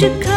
you